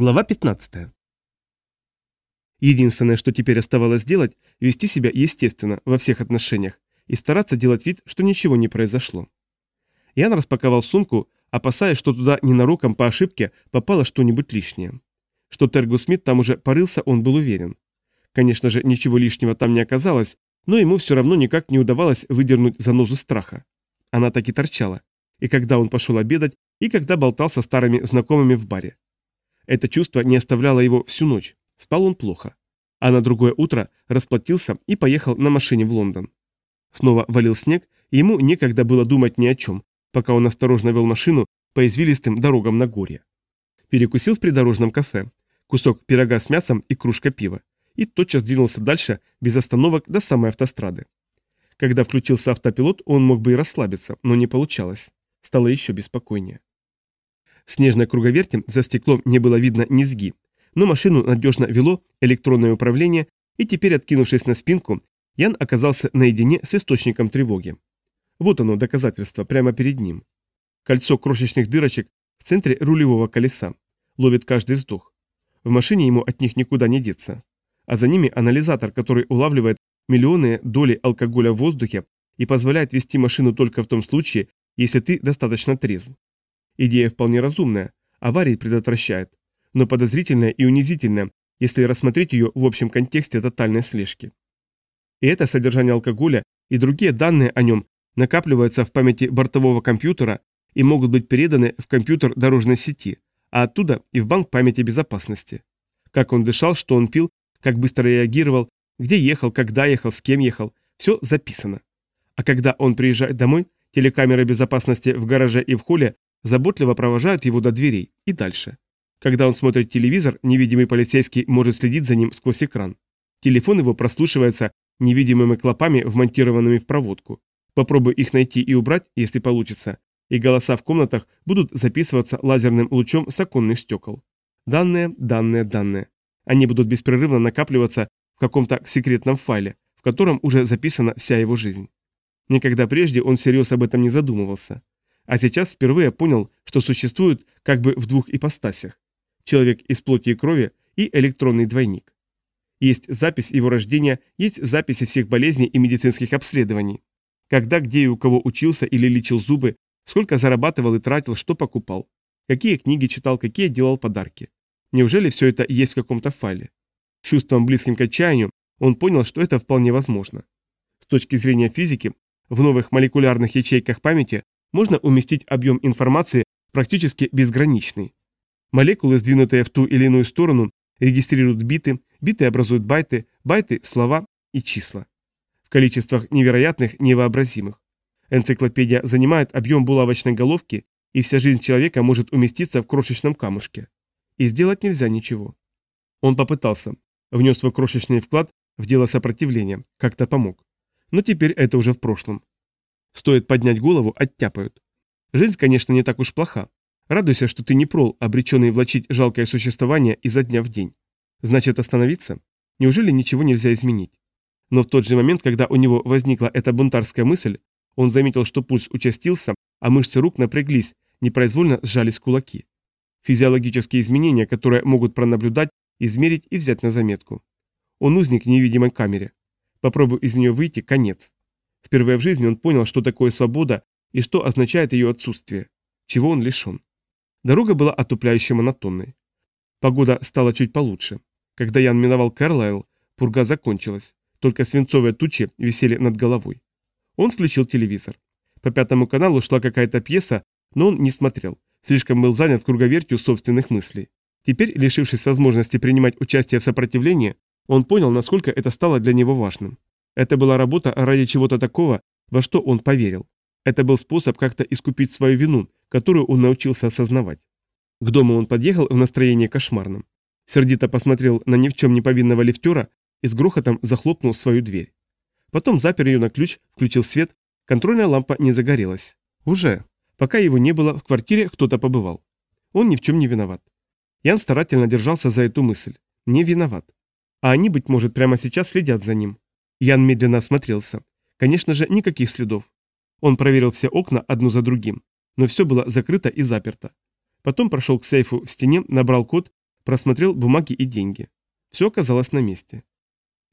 Глава 15. Единственное, что теперь оставалось сделать, вести себя естественно во всех отношениях и стараться делать вид, что ничего не произошло. Ян распаковал сумку, опасаясь, что туда ненароком по ошибке попало что-нибудь лишнее. Что Тергу Смит там уже порылся, он был уверен. Конечно же, ничего лишнего там не оказалось, но ему все равно никак не удавалось выдернуть занозу страха. Она так и торчала. И когда он пошел обедать, и когда болтал со старыми знакомыми в баре. Это чувство не оставляло его всю ночь. Спал он плохо. А на другое утро расплатился и поехал на машине в Лондон. Снова валил снег, и ему некогда было думать ни о чем, пока он осторожно вел машину по извилистым дорогам на горе. Перекусил в придорожном кафе, кусок пирога с мясом и кружка пива, и тотчас двинулся дальше, без остановок, до самой автострады. Когда включился автопилот, он мог бы и расслабиться, но не получалось. Стало еще беспокойнее. Снежной круговерти за стеклом не было видно низги, но машину надежно вело электронное управление, и теперь, откинувшись на спинку, Ян оказался наедине с источником тревоги. Вот оно, доказательство, прямо перед ним. Кольцо крошечных дырочек в центре рулевого колеса. Ловит каждый вздох. В машине ему от них никуда не деться. А за ними анализатор, который улавливает миллионы доли алкоголя в воздухе и позволяет вести машину только в том случае, если ты достаточно трезв. Идея вполне разумная, аварии предотвращает, но подозрительная и унизительная, если рассмотреть ее в общем контексте тотальной слежки. И это содержание алкоголя и другие данные о нем накапливаются в памяти бортового компьютера и могут быть переданы в компьютер дорожной сети, а оттуда и в банк памяти безопасности. Как он дышал, что он пил, как быстро реагировал, где ехал, когда ехал, с кем ехал, все записано. А когда он приезжает домой, телекамеры безопасности в гараже и в холле заботливо провожают его до дверей и дальше. Когда он смотрит телевизор, невидимый полицейский может следить за ним сквозь экран. Телефон его прослушивается невидимыми клопами, вмонтированными в проводку. Попробуй их найти и убрать, если получится, и голоса в комнатах будут записываться лазерным лучом с оконных стекол. Данные, данные, данные. Они будут беспрерывно накапливаться в каком-то секретном файле, в котором уже записана вся его жизнь. Никогда прежде он всерьез об этом не задумывался. А сейчас впервые понял, что существует как бы в двух ипостасях. Человек из плоти и крови и электронный двойник. Есть запись его рождения, есть записи всех болезней и медицинских обследований. Когда, где и у кого учился или лечил зубы, сколько зарабатывал и тратил, что покупал. Какие книги читал, какие делал подарки. Неужели все это есть в каком-то файле? Чувством близким к отчаянию он понял, что это вполне возможно. С точки зрения физики, в новых молекулярных ячейках памяти можно уместить объем информации практически безграничный. Молекулы, сдвинутые в ту или иную сторону, регистрируют биты, биты образуют байты, байты – слова и числа. В количествах невероятных, невообразимых. Энциклопедия занимает объем булавочной головки, и вся жизнь человека может уместиться в крошечном камушке. И сделать нельзя ничего. Он попытался, внес свой крошечный вклад в дело сопротивления, как-то помог. Но теперь это уже в прошлом. Стоит поднять голову, оттяпают. Жизнь, конечно, не так уж плоха. Радуйся, что ты не прол, обреченный влачить жалкое существование изо дня в день. Значит, остановиться? Неужели ничего нельзя изменить? Но в тот же момент, когда у него возникла эта бунтарская мысль, он заметил, что пульс участился, а мышцы рук напряглись, непроизвольно сжались кулаки. Физиологические изменения, которые могут пронаблюдать, измерить и взять на заметку. Он узник в невидимой камере. Попробуй из нее выйти – конец. Впервые в жизни он понял, что такое свобода и что означает ее отсутствие, чего он лишен. Дорога была отупляюще монотонной. Погода стала чуть получше. Когда Ян миновал Карлайл, пурга закончилась, только свинцовые тучи висели над головой. Он включил телевизор. По пятому каналу шла какая-то пьеса, но он не смотрел, слишком был занят круговертью собственных мыслей. Теперь, лишившись возможности принимать участие в сопротивлении, он понял, насколько это стало для него важным. Это была работа ради чего-то такого, во что он поверил. Это был способ как-то искупить свою вину, которую он научился осознавать. К дому он подъехал в настроении кошмарном. Сердито посмотрел на ни в чем не повинного лифтера и с грохотом захлопнул свою дверь. Потом запер ее на ключ, включил свет, контрольная лампа не загорелась. Уже. Пока его не было, в квартире кто-то побывал. Он ни в чем не виноват. Ян старательно держался за эту мысль. Не виноват. А они, быть может, прямо сейчас следят за ним. Ян медленно осмотрелся. Конечно же, никаких следов. Он проверил все окна одно за другим, но все было закрыто и заперто. Потом прошел к сейфу в стене, набрал код, просмотрел бумаги и деньги. Все оказалось на месте.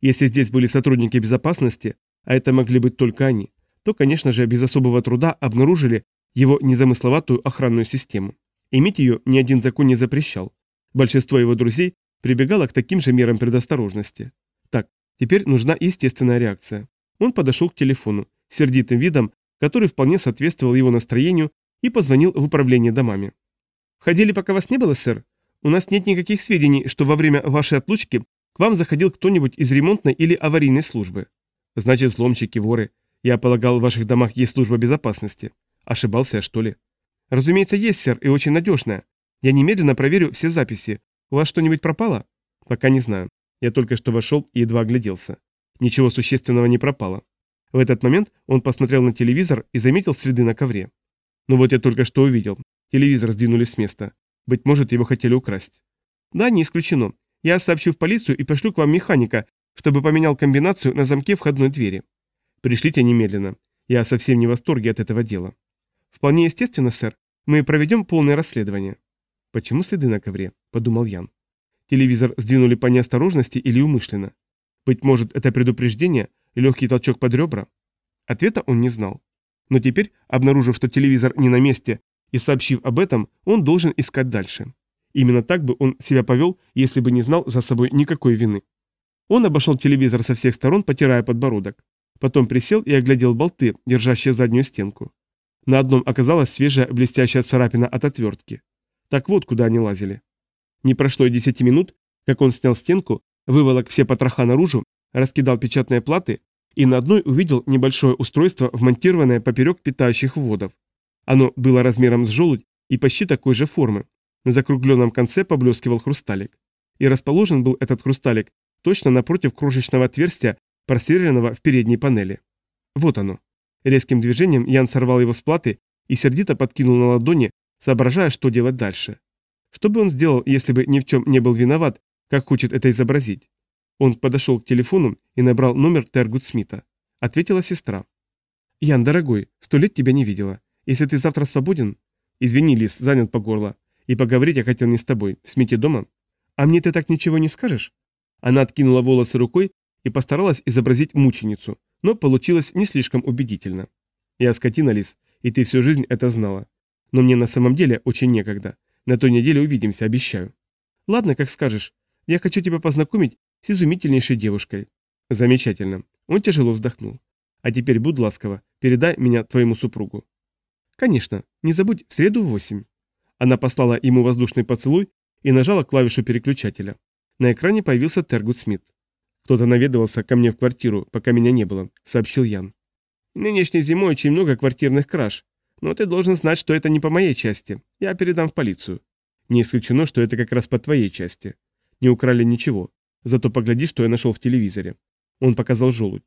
Если здесь были сотрудники безопасности, а это могли быть только они, то, конечно же, без особого труда обнаружили его незамысловатую охранную систему. Иметь ее ни один закон не запрещал. Большинство его друзей прибегало к таким же мерам предосторожности. Теперь нужна естественная реакция. Он подошел к телефону, сердитым видом, который вполне соответствовал его настроению, и позвонил в управление домами. «Ходили, пока вас не было, сэр? У нас нет никаких сведений, что во время вашей отлучки к вам заходил кто-нибудь из ремонтной или аварийной службы. Значит, взломщики, воры. Я полагал, в ваших домах есть служба безопасности. Ошибался я, что ли? Разумеется, есть, сэр, и очень надежная. Я немедленно проверю все записи. У вас что-нибудь пропало? Пока не знаю. Я только что вошел и едва огляделся. Ничего существенного не пропало. В этот момент он посмотрел на телевизор и заметил следы на ковре. Ну вот я только что увидел. Телевизор сдвинули с места. Быть может, его хотели украсть. Да, не исключено. Я сообщу в полицию и пошлю к вам механика, чтобы поменял комбинацию на замке входной двери. Пришлите немедленно. Я совсем не в восторге от этого дела. Вполне естественно, сэр. Мы проведем полное расследование. Почему следы на ковре? Подумал Ян. Телевизор сдвинули по неосторожности или умышленно. Быть может, это предупреждение, легкий толчок под ребра? Ответа он не знал. Но теперь, обнаружив, что телевизор не на месте, и сообщив об этом, он должен искать дальше. Именно так бы он себя повел, если бы не знал за собой никакой вины. Он обошел телевизор со всех сторон, потирая подбородок. Потом присел и оглядел болты, держащие заднюю стенку. На одном оказалась свежая блестящая царапина от отвертки. Так вот, куда они лазили. Не прошло и десяти минут, как он снял стенку, выволок все потроха наружу, раскидал печатные платы и на одной увидел небольшое устройство, вмонтированное поперек питающих вводов. Оно было размером с желудь и почти такой же формы. На закругленном конце поблескивал хрусталик. И расположен был этот хрусталик точно напротив крошечного отверстия, просверленного в передней панели. Вот оно. Резким движением Ян сорвал его с платы и сердито подкинул на ладони, соображая, что делать дальше. Что бы он сделал, если бы ни в чем не был виноват, как хочет это изобразить? Он подошел к телефону и набрал номер Тергут Смита. Ответила сестра. «Ян, дорогой, сто лет тебя не видела. Если ты завтра свободен...» «Извини, Лис, занят по горло. И поговорить я хотел не с тобой. Смите дома?» «А мне ты так ничего не скажешь?» Она откинула волосы рукой и постаралась изобразить мученицу, но получилось не слишком убедительно. «Я скотина, Лис, и ты всю жизнь это знала. Но мне на самом деле очень некогда. На той неделе увидимся, обещаю». «Ладно, как скажешь. Я хочу тебя познакомить с изумительнейшей девушкой». «Замечательно». Он тяжело вздохнул. «А теперь будь ласкова, передай меня твоему супругу». «Конечно. Не забудь, в среду в восемь». Она послала ему воздушный поцелуй и нажала клавишу переключателя. На экране появился Тергут Смит. «Кто-то наведывался ко мне в квартиру, пока меня не было», — сообщил Ян. «Нынешней зимой очень много квартирных краж. Но ты должен знать, что это не по моей части. Я передам в полицию. Не исключено, что это как раз по твоей части. Не украли ничего. Зато погляди, что я нашел в телевизоре». Он показал желудь.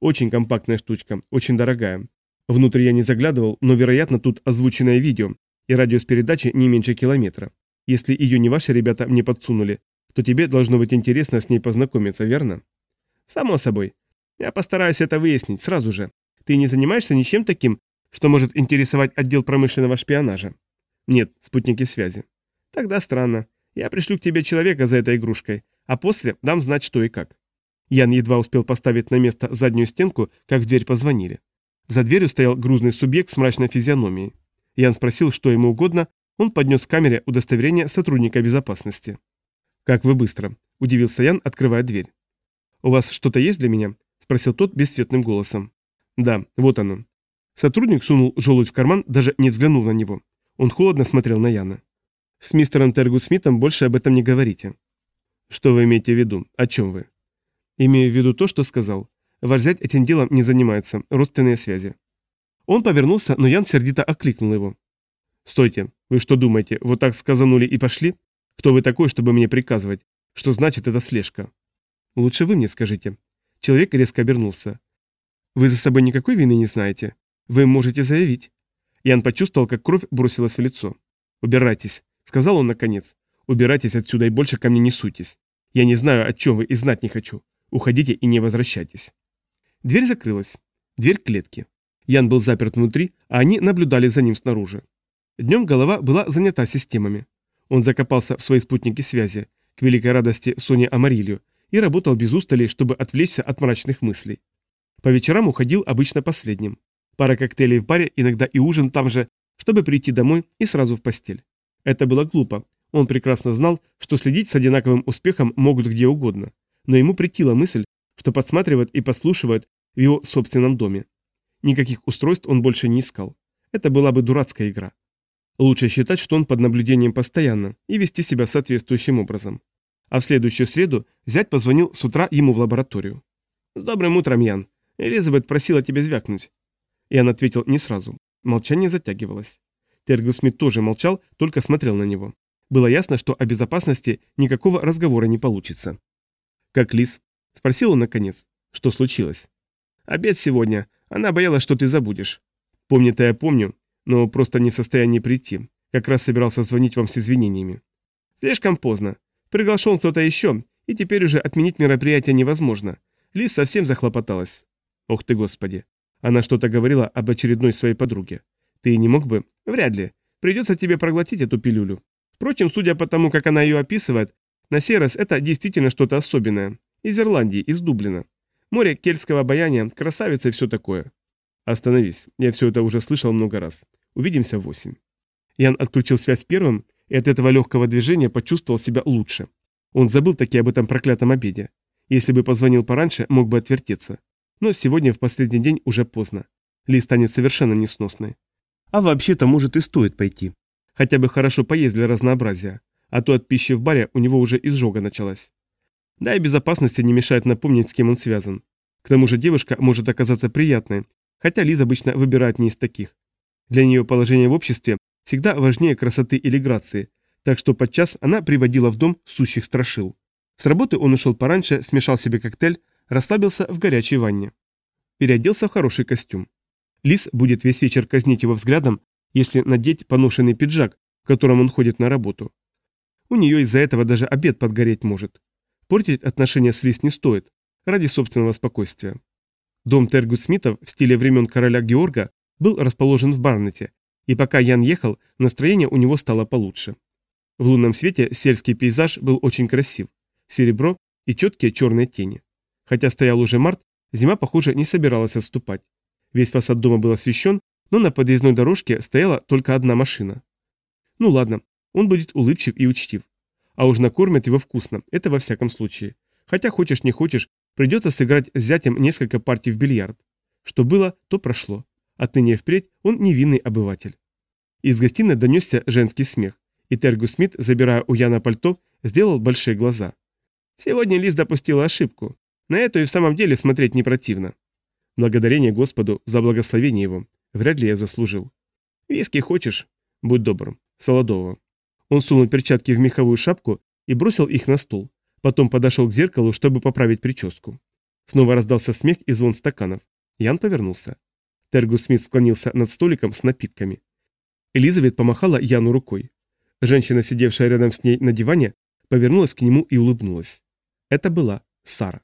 «Очень компактная штучка, очень дорогая. Внутрь я не заглядывал, но, вероятно, тут озвученное видео, и радиус передачи не меньше километра. Если ее не ваши ребята мне подсунули, то тебе должно быть интересно с ней познакомиться, верно? Само собой. Я постараюсь это выяснить сразу же. Ты не занимаешься ничем таким, что может интересовать отдел промышленного шпионажа? Нет, спутники связи. Тогда странно. Я пришлю к тебе человека за этой игрушкой, а после дам знать, что и как. Ян едва успел поставить на место заднюю стенку, как в дверь позвонили. За дверью стоял грузный субъект с мрачной физиономией. Ян спросил, что ему угодно, он поднес к камере удостоверение сотрудника безопасности. «Как вы быстро!» – удивился Ян, открывая дверь. «У вас что-то есть для меня?» – спросил тот бесцветным голосом. «Да, вот оно». Сотрудник сунул желудь в карман, даже не взглянул на него. Он холодно смотрел на Яна. «С мистером Тергу Смитом больше об этом не говорите». «Что вы имеете в виду? О чем вы?» «Имею в виду то, что сказал. Ваш зять этим делом не занимается, родственные связи». Он повернулся, но Ян сердито окликнул его. «Стойте, вы что думаете, вот так сказанули и пошли? Кто вы такой, чтобы мне приказывать? Что значит эта слежка? Лучше вы мне скажите. Человек резко обернулся. Вы за собой никакой вины не знаете? Вы можете заявить. Ян почувствовал, как кровь бросилась в лицо. «Убирайтесь», — сказал он наконец. «Убирайтесь отсюда и больше ко мне не суйтесь. Я не знаю, о чем вы и знать не хочу. Уходите и не возвращайтесь». Дверь закрылась. Дверь клетки. Ян был заперт внутри, а они наблюдали за ним снаружи. Днем голова была занята системами. Он закопался в свои спутники связи, к великой радости Сони Амарилью, и работал без устали, чтобы отвлечься от мрачных мыслей. По вечерам уходил обычно последним. Пара коктейлей в баре, иногда и ужин там же, чтобы прийти домой и сразу в постель. Это было глупо. Он прекрасно знал, что следить с одинаковым успехом могут где угодно. Но ему притила мысль, что подсматривают и подслушивают в его собственном доме. Никаких устройств он больше не искал. Это была бы дурацкая игра. Лучше считать, что он под наблюдением постоянно, и вести себя соответствующим образом. А в следующую среду зять позвонил с утра ему в лабораторию. «С добрым утром, Ян. Элизабет просила тебя звякнуть». Ян ответил не сразу. Молчание затягивалось. Тергус Смит тоже молчал, только смотрел на него. Было ясно, что о безопасности никакого разговора не получится. «Как Лис?» – спросил он наконец. «Что случилось?» «Обед сегодня. Она боялась, что ты забудешь». «Помню-то я помню, но просто не в состоянии прийти. Как раз собирался звонить вам с извинениями». «Слишком поздно. Приглашен кто-то еще, и теперь уже отменить мероприятие невозможно. Лис совсем захлопоталась». «Ох ты, господи!» Она что-то говорила об очередной своей подруге. «Ты не мог бы?» «Вряд ли. Придется тебе проглотить эту пилюлю. Впрочем, судя по тому, как она ее описывает, на сей раз это действительно что-то особенное. Из Ирландии, из Дублина. Море кельтского обаяния, красавица и все такое. Остановись, я все это уже слышал много раз. Увидимся в восемь. Ян отключил связь первым, и от этого легкого движения почувствовал себя лучше. Он забыл таки об этом проклятом обеде. Если бы позвонил пораньше, мог бы отвертеться. Но сегодня в последний день уже поздно. Ли станет совершенно несносной. А вообще-то, может, и стоит пойти. Хотя бы хорошо поесть для разнообразия. А то от пищи в баре у него уже изжога началась. Да и безопасности не мешает напомнить, с кем он связан. К тому же девушка может оказаться приятной, хотя Лиз обычно выбирает не из таких. Для нее положение в обществе всегда важнее красоты или грации, так что подчас она приводила в дом сущих страшил. С работы он ушел пораньше, смешал себе коктейль, расслабился в горячей ванне. Переоделся в хороший костюм. Лис будет весь вечер казнить его взглядом, если надеть поношенный пиджак, в котором он ходит на работу. У нее из-за этого даже обед подгореть может. Портить отношения с Лис не стоит, ради собственного спокойствия. Дом Тергут Смитов в стиле времен короля Георга был расположен в Барнете, и пока Ян ехал, настроение у него стало получше. В лунном свете сельский пейзаж был очень красив. Серебро и четкие черные тени. Хотя стоял уже март, зима, похоже, не собиралась отступать. Весь фасад дома был освещен, но на подъездной дорожке стояла только одна машина. Ну ладно, он будет улыбчив и учтив. А уж накормят его вкусно, это во всяком случае. Хотя хочешь не хочешь, придется сыграть с зятем несколько партий в бильярд. Что было, то прошло. Отныне впредь он невинный обыватель. Из гостиной донесся женский смех, и Тергу Смит, забирая у Яна пальто, сделал большие глаза. Сегодня Лиз допустила ошибку. На эту и в самом деле смотреть не противно. Благодарение Господу за благословение его. Вряд ли я заслужил. Виски хочешь? Будь добр. Солодового. Он сунул перчатки в меховую шапку и бросил их на стол. Потом подошел к зеркалу, чтобы поправить прическу. Снова раздался смех и звон стаканов. Ян повернулся. Тергус Смит склонился над столиком с напитками. Элизабет помахала Яну рукой. Женщина, сидевшая рядом с ней на диване, повернулась к нему и улыбнулась. Это была Сара.